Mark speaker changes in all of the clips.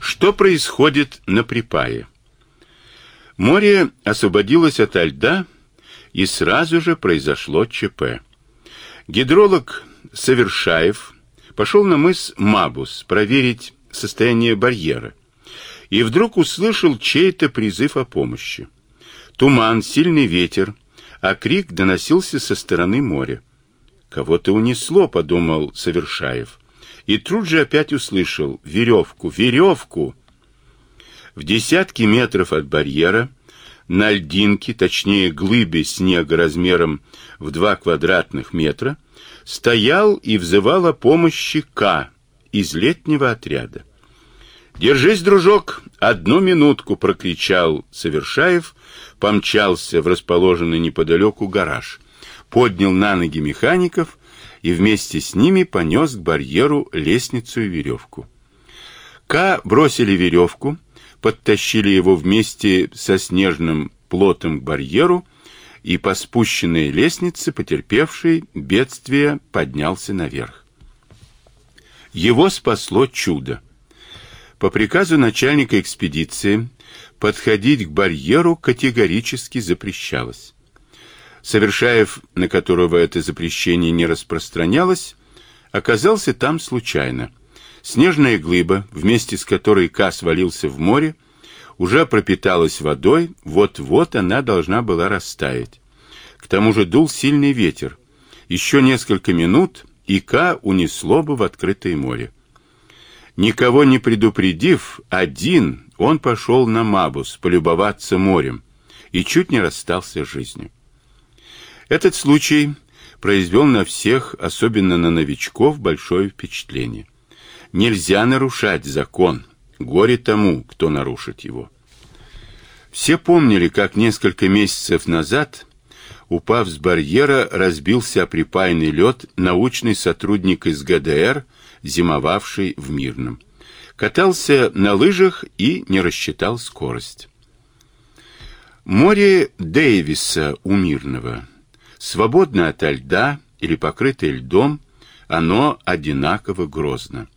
Speaker 1: Что происходит на припае? Море освободилось от льда, и сразу же произошло ЧП. Гидролог Совершаев пошел на мыс Мабус проверить состояние барьера и вдруг услышал чей-то призыв о помощи. Туман, сильный ветер, а крик доносился со стороны моря. «Кого-то унесло», — подумал Совершаев. И тут же опять услышал «Веревку! Веревку!» В десятки метров от барьера на льдинке, точнее глыбе снега размером в два квадратных метра, стоял и взывал о помощи К из летнего отряда. «Держись, дружок, одну минутку!» — прокричал Совершаев, помчался в расположенный неподалеку гараж, поднял на ноги механиков и вместе с ними понес к барьеру лестницу и веревку. К бросили веревку, подтащили его вместе со снежным плотом к барьеру, и по спущенной лестнице потерпевший бедствие поднялся наверх. Его спасло чудо. По приказу начальника экспедиции подходить к барьеру категорически запрещалось. Совершаев, на которого это запрещение не распространялось, оказался там случайно. Снежная глыба, вместе с которой Ка свалился в море, уже пропиталась водой, вот-вот она должна была растаять. К тому же дул сильный ветер. Еще несколько минут, и Ка унесло бы в открытое море. Никого не предупредив, один он пошел на Мабус полюбоваться морем и чуть не расстался с жизнью. Этот случай произвел на всех, особенно на новичков, большое впечатление. Нельзя нарушать закон, горе тому, кто нарушит его. Все помнили, как несколько месяцев назад, упав с барьера, разбился припаянный лед научный сотрудник из ГДР зимовавший в Мирном. Катался на лыжах и не рассчитал скорость. Море Дэвиса у Мирного. Свободно от льда или покрытое льдом, оно одинаково грозно.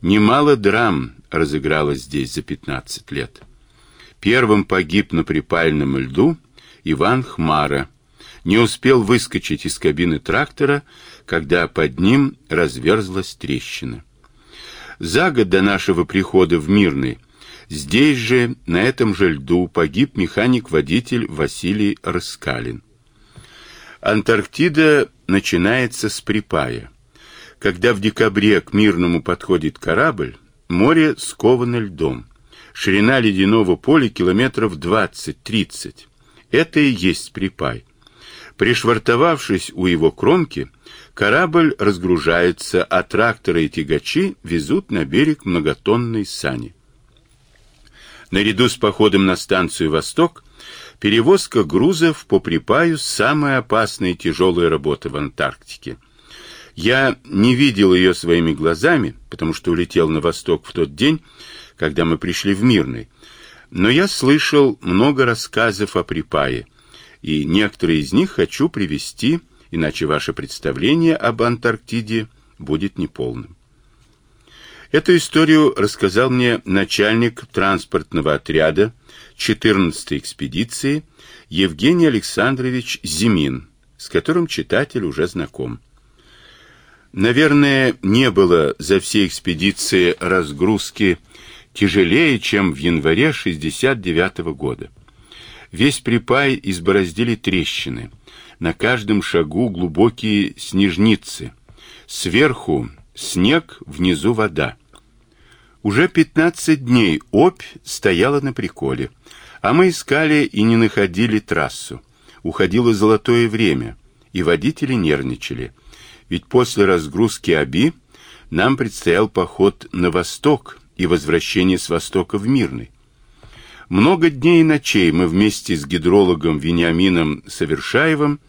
Speaker 1: Немало драм разыгралось здесь за 15 лет. Первым погиб на припальном льду Иван Хмара. Не успел выскочить из кабины трактора, когда под ним разверзлась трещина. За год до нашего прихода в Мирный здесь же, на этом же льду, погиб механик-водитель Василий Раскалин. Антарктида начинается с припая. Когда в декабре к Мирному подходит корабль, море сковано льдом. Ширина ледяного поля километров 20-30. Это и есть припай. Пришвартовавшись у его кромки, Корабль разгружается, а тракторы и тягачи везут на берег многотонные сани. Наряду с походом на станцию «Восток» перевозка грузов по припаю – самая опасная и тяжелая работа в Антарктике. Я не видел ее своими глазами, потому что улетел на восток в тот день, когда мы пришли в Мирный. Но я слышал много рассказов о припае, и некоторые из них хочу привести иначе ваше представление об Антарктиде будет неполным. Эту историю рассказал мне начальник транспортного отряда 14-й экспедиции Евгений Александрович Зимин, с которым читатель уже знаком. Наверное, не было за все экспедиции разгрузки тяжелее, чем в январе 69 -го года. Весь припай избороздили трещины – на каждом шагу глубокие снежницы. Сверху снег, внизу вода. Уже пятнадцать дней опь стояла на приколе, а мы искали и не находили трассу. Уходило золотое время, и водители нервничали. Ведь после разгрузки Аби нам предстоял поход на восток и возвращение с востока в Мирный. Много дней и ночей мы вместе с гидрологом Вениамином Совершаевым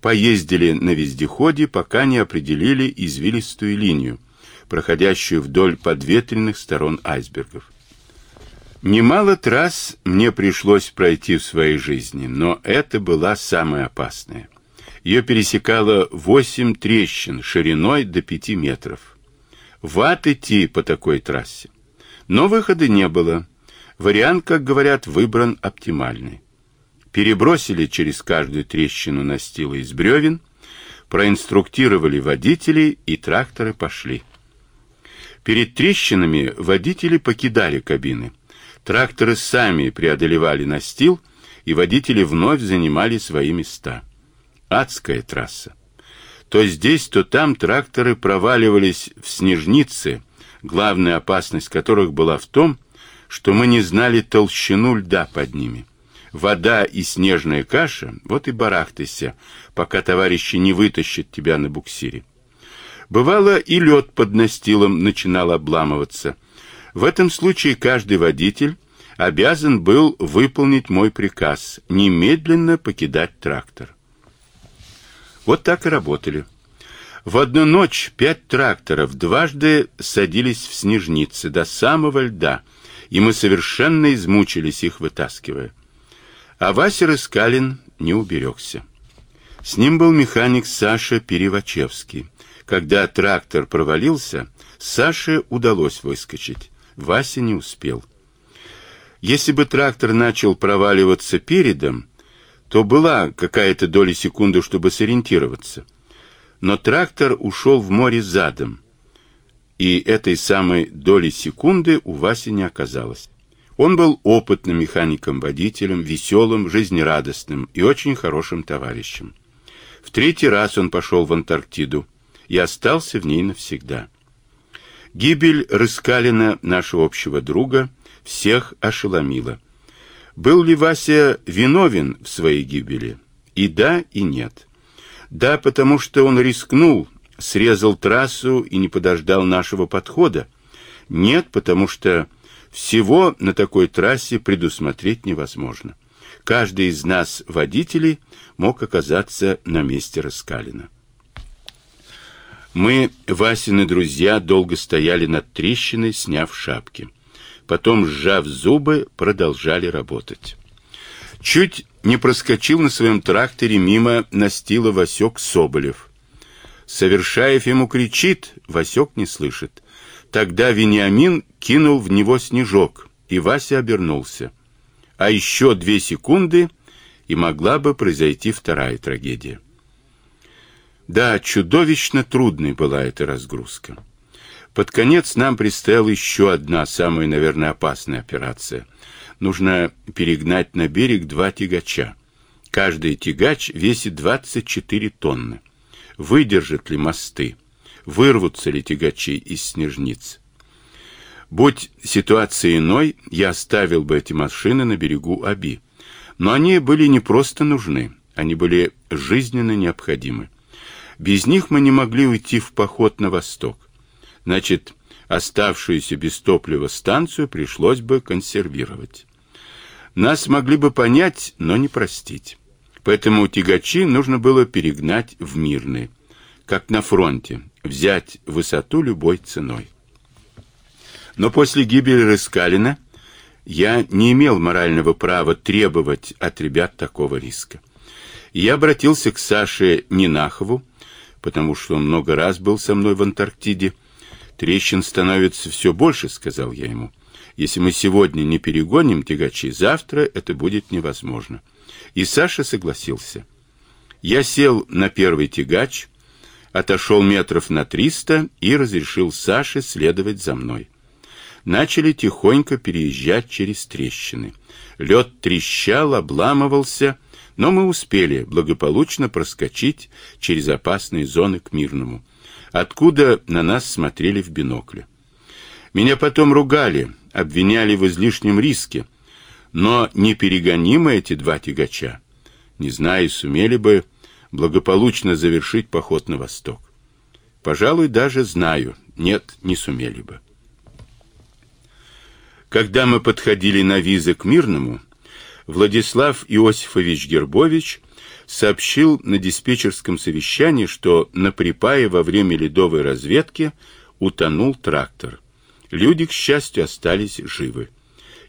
Speaker 1: поездили на вездеходе, пока не определили извилистую линию, проходящую вдоль подветренных сторон айсбергов. Немало трасс мне пришлось пройти в своей жизни, но это была самая опасная. Ее пересекало восемь трещин шириной до пяти метров. В ад идти по такой трассе. Но выхода не было. Вариант, как говорят, выбран оптимальный. Перебросили через каждую трещину настила из бревен, проинструктировали водителей, и тракторы пошли. Перед трещинами водители покидали кабины. Тракторы сами преодолевали настил, и водители вновь занимали свои места. Адская трасса. То здесь, то там тракторы проваливались в снежницы, главная опасность которых была в том, что мы не знали толщину льда под ними. Вода и снежная каша, вот и барахтайся, пока товарищи не вытащат тебя на буксире. Бывало, и лед под настилом начинал обламываться. В этом случае каждый водитель обязан был выполнить мой приказ немедленно покидать трактор. Вот так и работали. В одну ночь пять тракторов дважды садились в снежницы до самого льда, и мы совершенно измучились их вытаскивая. А Вася Рыскалин не уберегся. С ним был механик Саша Перевачевский. Когда трактор провалился, Саше удалось выскочить. Вася не успел. Если бы трактор начал проваливаться передом, то была какая-то доля секунды, чтобы сориентироваться. Но трактор ушел в море задом, и этой самой доли секунды у Васи не оказалось. Он был опытным механиком-водителем, веселым, жизнерадостным и очень хорошим товарищем. В третий раз он пошел в Антарктиду и остался в ней навсегда. Гибель Рыскалина, нашего общего друга, всех ошеломила. Был ли Вася виновен в своей гибели? И да, и нет. Да, потому что он рискнул, срезал трассу и не подождал нашего подхода. Нет, потому что всего на такой трассе предусмотреть невозможно. Каждый из нас, водителей, мог оказаться на месте Раскалина. Мы, Васины друзья, долго стояли над трещиной, сняв шапки. Потом, сжав зубы, продолжали работать. Чуть не проскочил на своем тракторе мимо настила Васек Соболев. Совершаев ему кричит, Васек не слышит. Тогда Вениамин кинул в него снежок, и Вася обернулся. А еще две секунды, и могла бы произойти вторая трагедия. Да, чудовищно трудной была эта разгрузка. Под конец нам предстояла еще одна, самая, наверное, опасная операция. Нужно перегнать на берег два тягача. Каждый тягач весит 24 тонны. Выдержат ли мосты? вырвутся ли тягачи из снежниц. Будь ситуация иной, я оставил бы эти машины на берегу Аби. Но они были не просто нужны, они были жизненно необходимы. Без них мы не могли уйти в поход на восток. Значит, оставшуюся без топлива станцию пришлось бы консервировать. Нас могли бы понять, но не простить. Поэтому тягачи нужно было перегнать в мирные как на фронте, взять высоту любой ценой. Но после гибели Рыскалина я не имел морального права требовать от ребят такого риска. я обратился к Саше Нинахову, потому что он много раз был со мной в Антарктиде. Трещин становится все больше, сказал я ему. Если мы сегодня не перегоним тягачи, завтра это будет невозможно. И Саша согласился. Я сел на первый тягач, отошел метров на триста и разрешил Саше следовать за мной. Начали тихонько переезжать через трещины. Лед трещал, обламывался, но мы успели благополучно проскочить через опасные зоны к Мирному, откуда на нас смотрели в бинокле. Меня потом ругали, обвиняли в излишнем риске, но не перегонимы эти два тягача. Не знаю, сумели бы благополучно завершить поход на восток. Пожалуй, даже знаю, нет, не сумели бы. Когда мы подходили на визы к Мирному, Владислав Иосифович Гербович сообщил на диспетчерском совещании, что на припае во время ледовой разведки утонул трактор. Люди, к счастью, остались живы.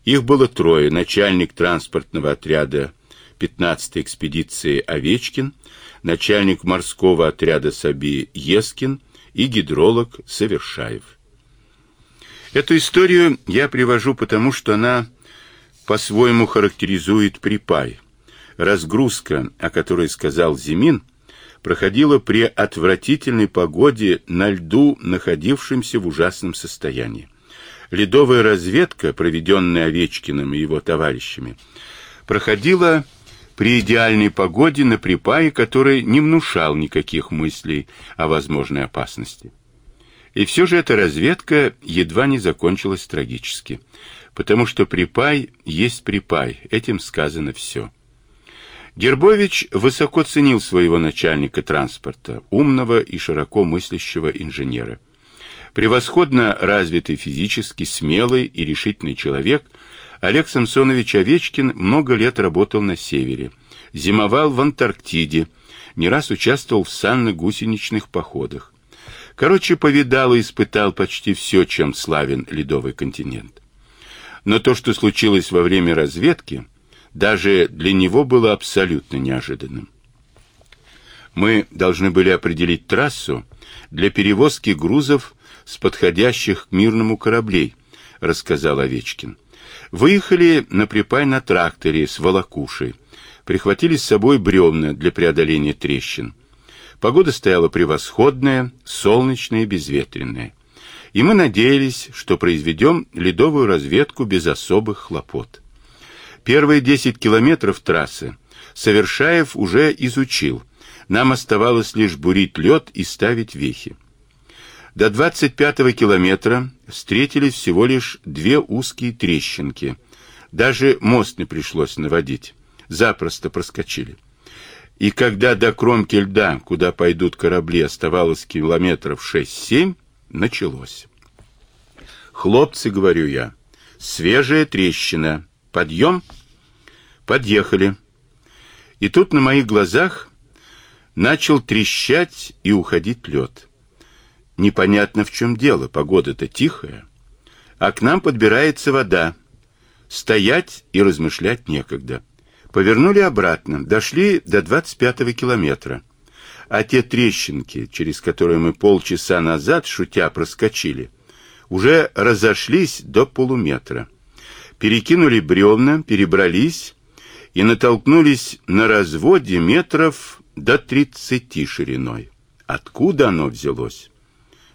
Speaker 1: Их было трое: начальник транспортного отряда 15-й экспедиции Овечкин, начальник морского отряда Саби Ескин и гидролог Совершаев. Эту историю я привожу потому, что она по-своему характеризует припай. Разгрузка, о которой сказал Зимин, проходила при отвратительной погоде на льду, находившемся в ужасном состоянии. Ледовая разведка, проведенная Овечкиным и его товарищами, проходила при идеальной погоде на припае, который не внушал никаких мыслей о возможной опасности. И все же эта разведка едва не закончилась трагически, потому что припай есть припай, этим сказано все. Гербович высоко ценил своего начальника транспорта, умного и широко мыслящего инженера. Превосходно развитый физически, смелый и решительный человек, Олег Самсонович Овечкин много лет работал на севере, зимовал в Антарктиде, не раз участвовал в санно-гусеничных походах. Короче, повидал и испытал почти все, чем славен ледовый континент. Но то, что случилось во время разведки, даже для него было абсолютно неожиданным. Мы должны были определить трассу для перевозки грузов с подходящих к мирному кораблей, рассказал Овечкин. Выехали на припай на тракторе с волокушей, прихватили с собой бревна для преодоления трещин. Погода стояла превосходная, солнечная и безветренная. И мы надеялись, что произведем ледовую разведку без особых хлопот. Первые 10 километров трассы Совершаев уже изучил. Нам оставалось лишь бурить лед и ставить вехи. До 25-го километра встретились всего лишь две узкие трещинки. Даже мост не пришлось наводить. Запросто проскочили. И когда до кромки льда, куда пойдут корабли, оставалось километров 6-7, началось. «Хлопцы, — говорю я, — свежая трещина, Подъем? Подъехали. И тут на моих глазах начал трещать и уходить лед. Непонятно, в чем дело, погода-то тихая. А к нам подбирается вода. Стоять и размышлять некогда. Повернули обратно, дошли до 25-го километра. А те трещинки, через которые мы полчаса назад, шутя, проскочили, уже разошлись до полуметра перекинули бревна, перебрались и натолкнулись на разводе метров до тридцати шириной. Откуда оно взялось?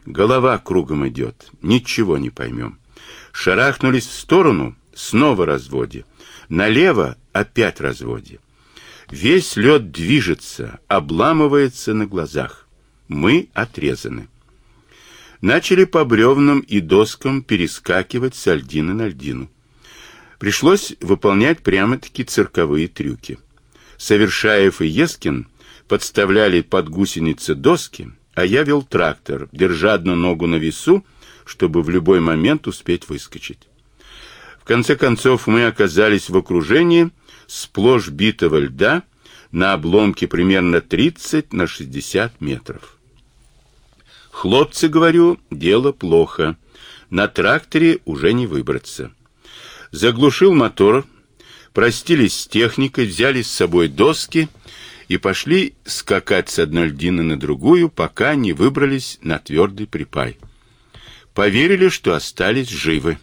Speaker 1: Голова кругом идет, ничего не поймем. Шарахнулись в сторону, снова разводе. Налево опять разводе. Весь лед движется, обламывается на глазах. Мы отрезаны. Начали по бревнам и доскам перескакивать с льдины на льдину. Пришлось выполнять прямо-таки цирковые трюки. Совершаев и Ескин подставляли под гусеницы доски, а я вел трактор, держа одну ногу на весу, чтобы в любой момент успеть выскочить. Конце концов мы оказались в окружении сплошь битого льда на обломке примерно 30 на 60 метров. Хлопцы, говорю, дело плохо. На тракторе уже не выбраться заглушил мотор, простились с техникой, взяли с собой доски и пошли скакать с одной льдины на другую, пока не выбрались на твердый припай. Поверили, что остались живы,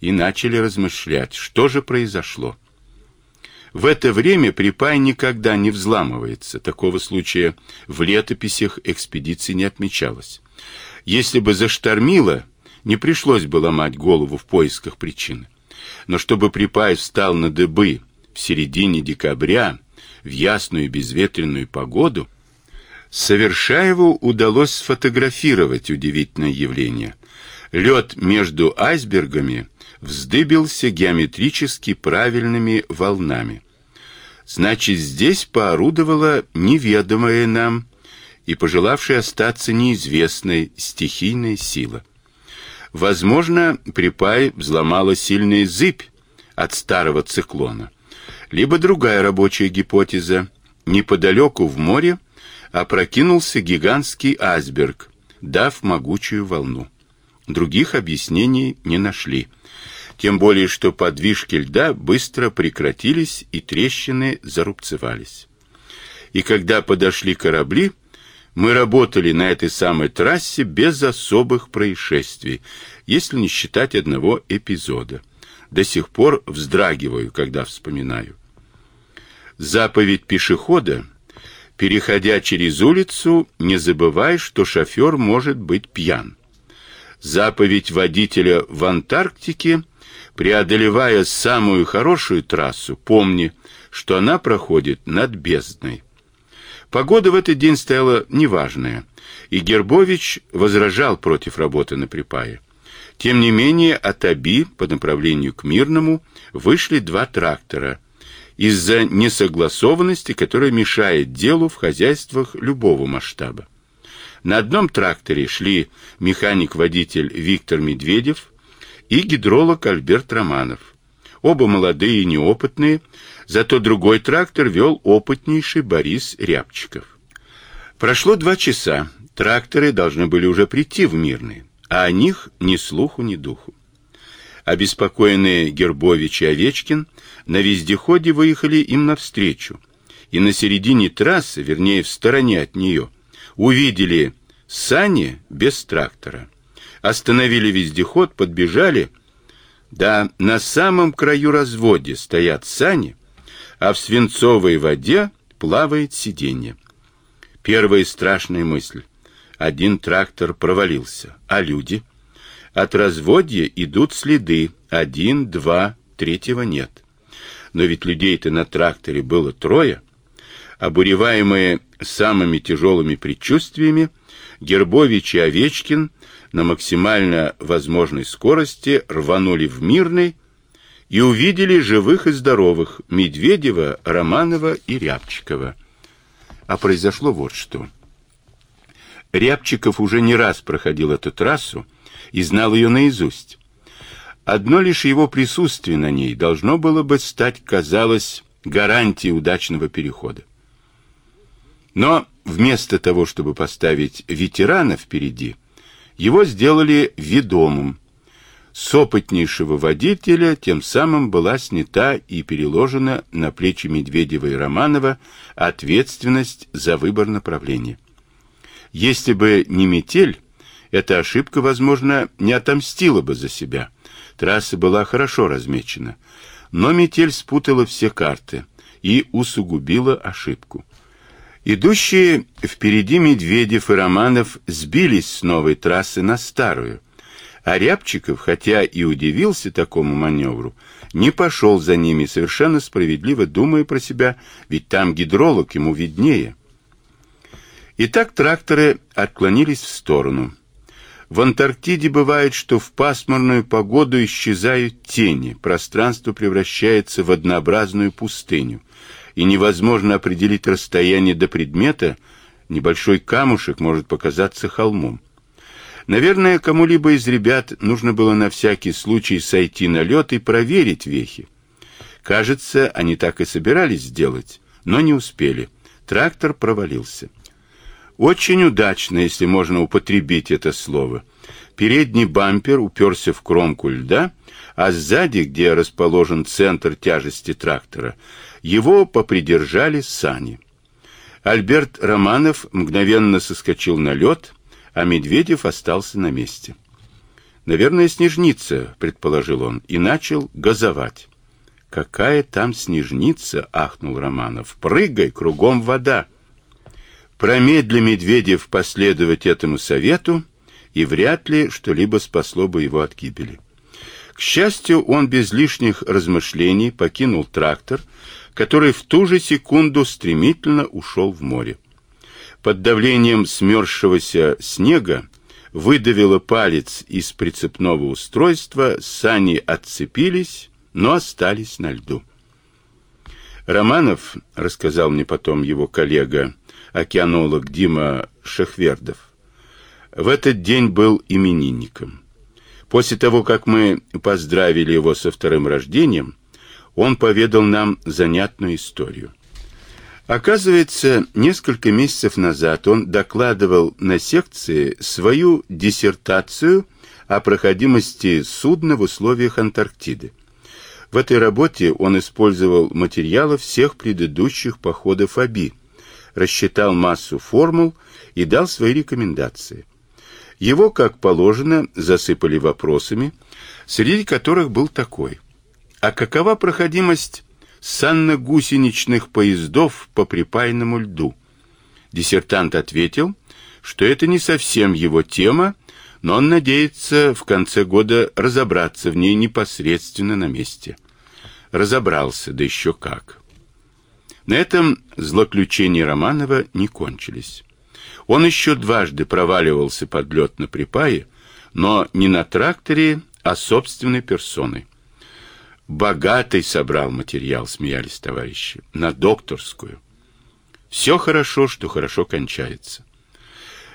Speaker 1: и начали размышлять, что же произошло. В это время припай никогда не взламывается. Такого случая в летописях экспедиции не отмечалось. Если бы заштормило, не пришлось бы ломать голову в поисках причины. Но чтобы припай встал на дыбы в середине декабря, в ясную безветренную погоду, Совершаеву удалось сфотографировать удивительное явление. Лед между айсбергами вздыбился геометрически правильными волнами. Значит, здесь поорудовала неведомая нам и пожелавшая остаться неизвестной стихийная сила. Возможно, припай взломала сильная зыбь от старого циклона. Либо другая рабочая гипотеза. Неподалеку в море опрокинулся гигантский айсберг, дав могучую волну. Других объяснений не нашли. Тем более, что подвижки льда быстро прекратились и трещины зарубцевались. И когда подошли корабли, Мы работали на этой самой трассе без особых происшествий, если не считать одного эпизода. До сих пор вздрагиваю, когда вспоминаю. Заповедь пешехода Переходя через улицу, не забывай, что шофер может быть пьян. Заповедь водителя в Антарктике, преодолевая самую хорошую трассу, помни, что она проходит над бездной. Погода в этот день стояла неважная, и Гербович возражал против работы на припае. Тем не менее, от Аби по направлению к Мирному вышли два трактора – из-за несогласованности, которая мешает делу в хозяйствах любого масштаба. На одном тракторе шли механик-водитель Виктор Медведев и гидролог Альберт Романов. Оба молодые и неопытные, зато другой трактор вел опытнейший Борис Рябчиков. Прошло два часа, тракторы должны были уже прийти в Мирный, а о них ни слуху, ни духу. Обеспокоенные Гербович и Овечкин на вездеходе выехали им навстречу, и на середине трассы, вернее, в стороне от нее, увидели сани без трактора. Остановили вездеход, подбежали. Да, на самом краю разводе стоят сани, а в свинцовой воде плавает сиденье. Первая страшная мысль. Один трактор провалился, а люди — от разводья идут следы. Один, два, третьего нет. Но ведь людей-то на тракторе было трое. Обуреваемые самыми тяжелыми предчувствиями, Гербович и Овечкин на максимально возможной скорости рванули в Мирный и увидели живых и здоровых Медведева, Романова и Рябчикова. А произошло вот что. Рябчиков уже не раз проходил эту трассу, и знал ее наизусть. Одно лишь его присутствие на ней должно было бы стать, казалось, гарантией удачного перехода. Но вместо того, чтобы поставить ветерана впереди, его сделали ведомым. С опытнейшего водителя тем самым была снята и переложена на плечи Медведева и Романова ответственность за выбор направления. Если бы не метель, эта ошибка, возможно, не отомстила бы за себя. Трасса была хорошо размечена, но метель спутала все карты и усугубила ошибку. Идущие впереди Медведев и Романов сбились с новой трассы на старую, а Рябчиков, хотя и удивился такому маневру, не пошел за ними, совершенно справедливо думая про себя, ведь там гидролог ему виднее. Итак, тракторы отклонились в сторону. В Антарктиде бывает, что в пасмурную погоду исчезают тени, пространство превращается в однообразную пустыню, и невозможно определить расстояние до предмета, небольшой камушек может показаться холмом. Наверное, кому-либо из ребят нужно было на всякий случай сойти на лед и проверить вехи. Кажется, они так и собирались сделать, но не успели. Трактор провалился. Очень удачно, если можно употребить это слово. Передний бампер уперся в кромку льда, а сзади, где расположен центр тяжести трактора, его попридержали сани. Альберт Романов мгновенно соскочил на лед, а Медведев остался на месте. «Наверное, снежница», — предположил он, и начал газовать. «Какая там снежница?» — ахнул Романов. «Прыгай, кругом вода!» Промедли Медведев последовать этому совету, и вряд ли что-либо спасло бы его от гибели. К счастью, он без лишних размышлений покинул трактор, который в ту же секунду стремительно ушел в море. Под давлением смерзшегося снега выдавило палец из прицепного устройства, сани отцепились, но остались на льду. Романов, рассказал мне потом его коллега, океанолог Дима Шехвердов, в этот день был именинником. После того, как мы поздравили его со вторым рождением, он поведал нам занятную историю. Оказывается, несколько месяцев назад он докладывал на секции свою диссертацию о проходимости судна в условиях Антарктиды. В этой работе он использовал материалы всех предыдущих походов АБИ, рассчитал массу формул и дал свои рекомендации. Его, как положено, засыпали вопросами, среди которых был такой. А какова проходимость санно-гусеничных поездов по припаянному льду? Диссертант ответил, что это не совсем его тема, но он надеется в конце года разобраться в ней непосредственно на месте. Разобрался, да еще как. На этом злоключения Романова не кончились. Он еще дважды проваливался под лед на припае, но не на тракторе, а собственной персоной. Богатый собрал материал, смеялись товарищи, на докторскую. Все хорошо, что хорошо кончается.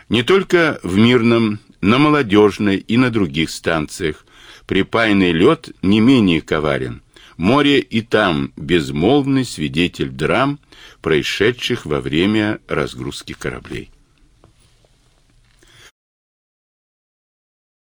Speaker 1: Не только в Мирном, на Молодежной и на других станциях припаянный лед не менее коварен. Море и там безмолвный свидетель драм, происшедших во время разгрузки кораблей.